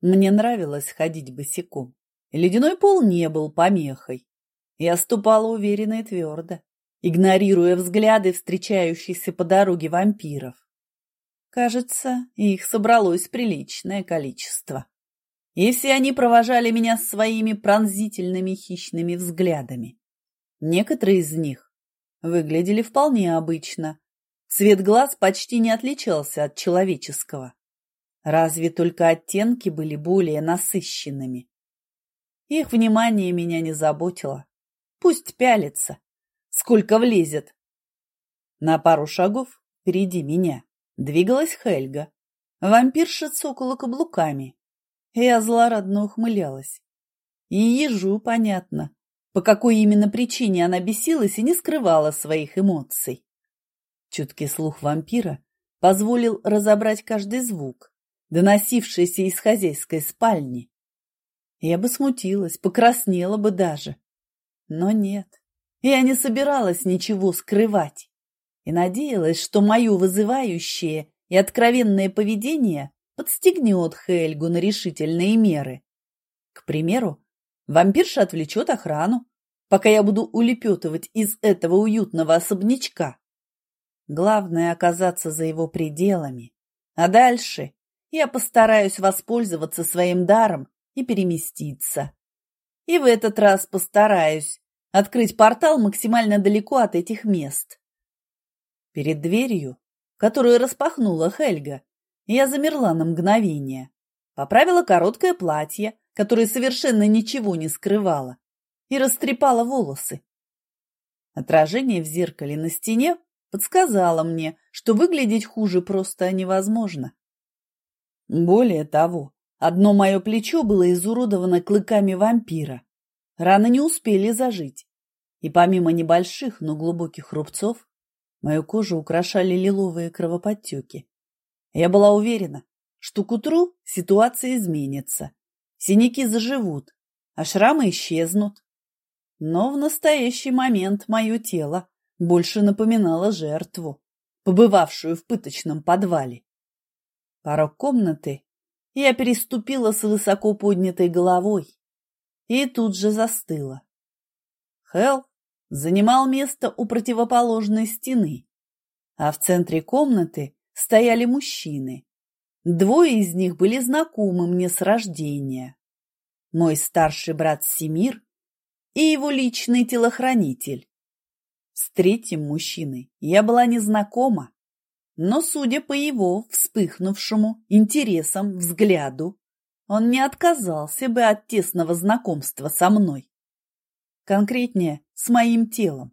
Мне нравилось ходить босиком. Ледяной пол не был помехой. Я ступала уверенно и твердо, игнорируя взгляды встречающихся по дороге вампиров. Кажется, их собралось приличное количество. И все они провожали меня своими пронзительными хищными взглядами. Некоторые из них выглядели вполне обычно. Цвет глаз почти не отличался от человеческого. Разве только оттенки были более насыщенными. Их внимание меня не заботило. Пусть пялится, сколько влезет. На пару шагов впереди меня двигалась Хельга. Вампирша цокала каблуками. Я злорадно ухмылялась. И ежу понятно, по какой именно причине она бесилась и не скрывала своих эмоций. Чуткий слух вампира позволил разобрать каждый звук, доносившийся из хозяйской спальни. Я бы смутилась, покраснела бы даже. Но нет, я не собиралась ничего скрывать и надеялась, что мое вызывающее и откровенное поведение подстегнет Хельгу на решительные меры. К примеру, вампирша отвлечет охрану, пока я буду улепетывать из этого уютного особнячка. Главное — оказаться за его пределами, а дальше я постараюсь воспользоваться своим даром и переместиться. И в этот раз постараюсь открыть портал максимально далеко от этих мест. Перед дверью, которую распахнула Хельга, я замерла на мгновение, поправила короткое платье, которое совершенно ничего не скрывало, и растрепала волосы. Отражение в зеркале на стене подсказало мне, что выглядеть хуже просто невозможно. Более того, одно мое плечо было изуродовано клыками вампира. Раны не успели зажить, и помимо небольших, но глубоких рубцов, мою кожу украшали лиловые кровоподтеки. Я была уверена, что к утру ситуация изменится, синяки заживут, а шрамы исчезнут. Но в настоящий момент мое тело больше напоминало жертву, побывавшую в пыточном подвале. Порог комнаты я переступила с высоко поднятой головой и тут же застыла. Хелл занимал место у противоположной стены, а в центре комнаты стояли мужчины. Двое из них были знакомы мне с рождения. Мой старший брат Семир и его личный телохранитель. С третьим мужчиной я была незнакома, но, судя по его вспыхнувшему интересом взгляду, он не отказался бы от тесного знакомства со мной. Конкретнее, с моим телом.